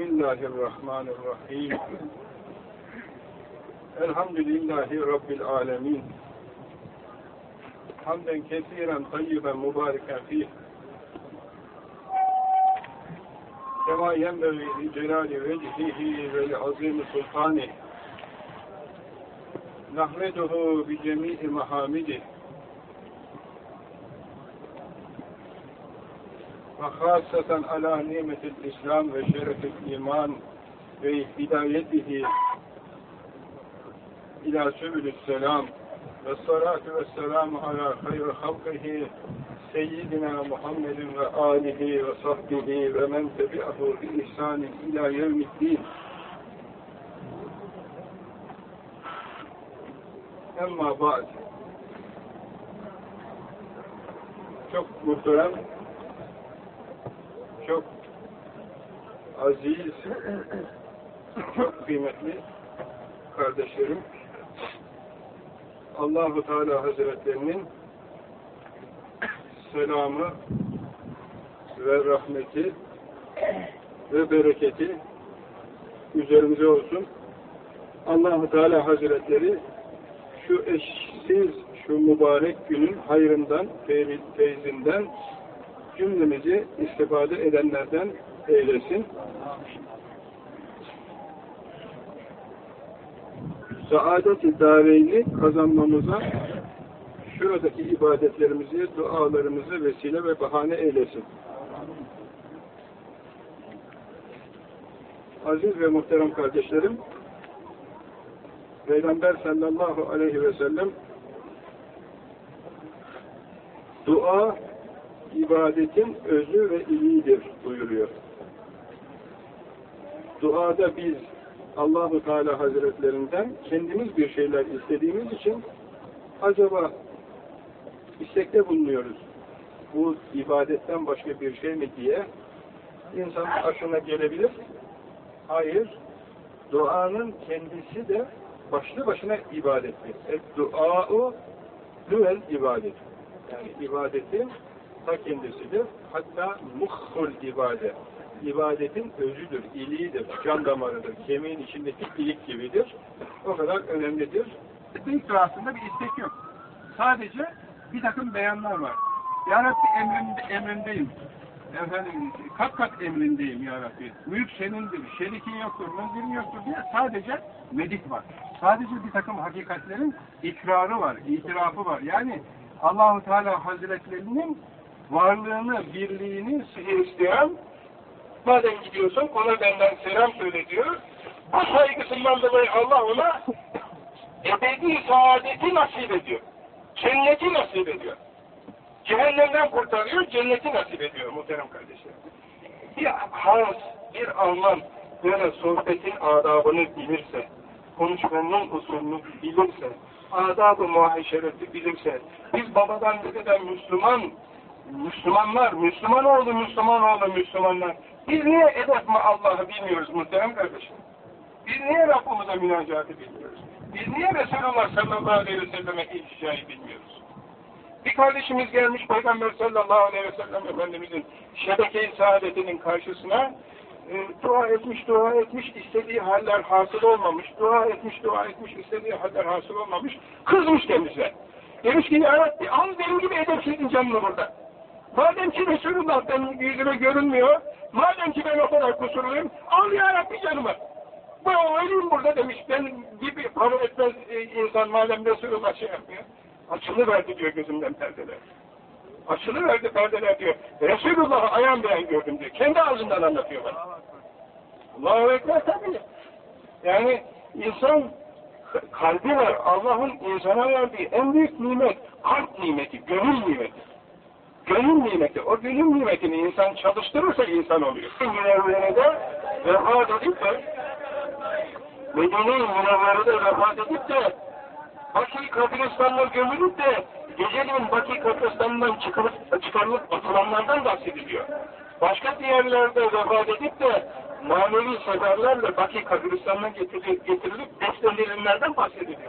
بسم الله الرحمن الرحيم. الحمد لله رب العالمين. حمدا كثيرا طيبا مباركا فيه. كما ينبغي لجلال وجهه ولعظيم سلطانه. نحمده بجميع محامده. ve hasaten ala nimetil İslam ve şerefil iman ve hidayetihi ila sübülü selam ve salatu ve selamu ala hayr halkihi seyyidina Muhammedin ve alihi ve sahbihi ve men tebi'ahu bi ihsanin ila yevmiddin emma ba'd. Çok muhterem çok aziz, çok kıymetli kardeşlerim, Allahu Teala Hazretlerinin selamı ve rahmeti ve bereketi üzerimize olsun. Allahu Teala Hazretleri şu eşsiz, şu mübarek günün hayrından, feyzinden cümlemizi istifade edenlerden eylesin. Saadet-i dareyni kazanmamıza şuradaki ibadetlerimizi, dualarımızı vesile ve bahane eylesin. Aziz ve muhterem kardeşlerim, Peygamber sallallahu aleyhi ve sellem dua ibadetin özü ve iliğidir buyuruyor. Duada biz Allahu Teala Hazretlerinden kendimiz bir şeyler istediğimiz için acaba istekte bulunuyoruz. Bu ibadetten başka bir şey mi diye insan aklına gelebilir. Hayır. Duanın kendisi de başlı başına ibadettir. Et dua'u düvel ibadet. Yani ibadetin ta kendisidir. Hatta muhhul ibadet. İbadetin özüdür, iliğidir, can damarıdır, kemiğin içindeki ilik gibidir. O kadar önemlidir. İkrasında bir istek yok. Sadece bir takım beyanlar var. Ya Rabbi emrinde, emrindeyim. Efendim, kat kat emrindeyim Ya Rabbi. Mülk senindir, şerikin yoktur, menzilim yoktur diye sadece medik var. Sadece bir takım hakikatlerin ikrarı var, itirafı var. Yani Allahu Teala Hazretlerinin varlığını, birliğini isteyen madem gidiyorsun ona benden selam söyle diyor. Bu saygısından dolayı Allah ona ebedi saadeti nasip ediyor. Cenneti nasip ediyor. Cehennemden kurtarıyor, cenneti nasip ediyor muhterem kardeşlerim. Bir Hans, bir Alman böyle sohbetin adabını bilirse, konuşmanın usulünü bilirse, adab-ı bilirse, biz babadan dededen Müslüman Müslümanlar, Müslüman oldu, Müslüman oldu, Müslümanlar. Biz niye edep mi Allah'ı bilmiyoruz muhterem kardeşim? Biz niye Rabbimize münacatı bilmiyoruz? Biz niye Resulullah sallallahu aleyhi ve selleme ilticayı bilmiyoruz? Bir kardeşimiz gelmiş Peygamber sallallahu aleyhi ve sellem Efendimizin şebeke-i saadetinin karşısına e, dua etmiş, dua etmiş, istediği haller hasıl olmamış, dua etmiş, dua etmiş, istediği haller hasıl olmamış, kızmış kendisine. Demiş ki ya Rabbi, al benim gibi edepsizin canını burada. Madem ki Resulullah benim yüzüme görünmüyor, madem ki ben o kadar kusurluyum, al ya Rabbi canımı. Ben öleyim burada demiş, ben gibi kabul etmez insan madem Resulullah şey yapmıyor. Açılıverdi diyor gözümden perdeler. Açılıverdi perdeler diyor. Resulullah'ı ayan beyan gördüm diyor. Kendi ağzından anlatıyor bana. Allahu Ekber tabii. Yani insan kalbi var. Allah'ın insana verdiği en büyük nimet kalp nimeti, gönül nimeti. Gönül nimeti. O gönül nimetini insan çalıştırırsa insan oluyor. Münevverede vefat edip de Medine-i Münevverede vefat edip de Baki kabristanlar gömülüp de geceliğin Baki kabristanından çıkarılıp, çıkarılıp atılanlardan bahsediliyor. Başka diğerlerde vefat edip de manevi seferlerle Baki kabristanına getirilip, getirilip beslenilenlerden bahsediliyor.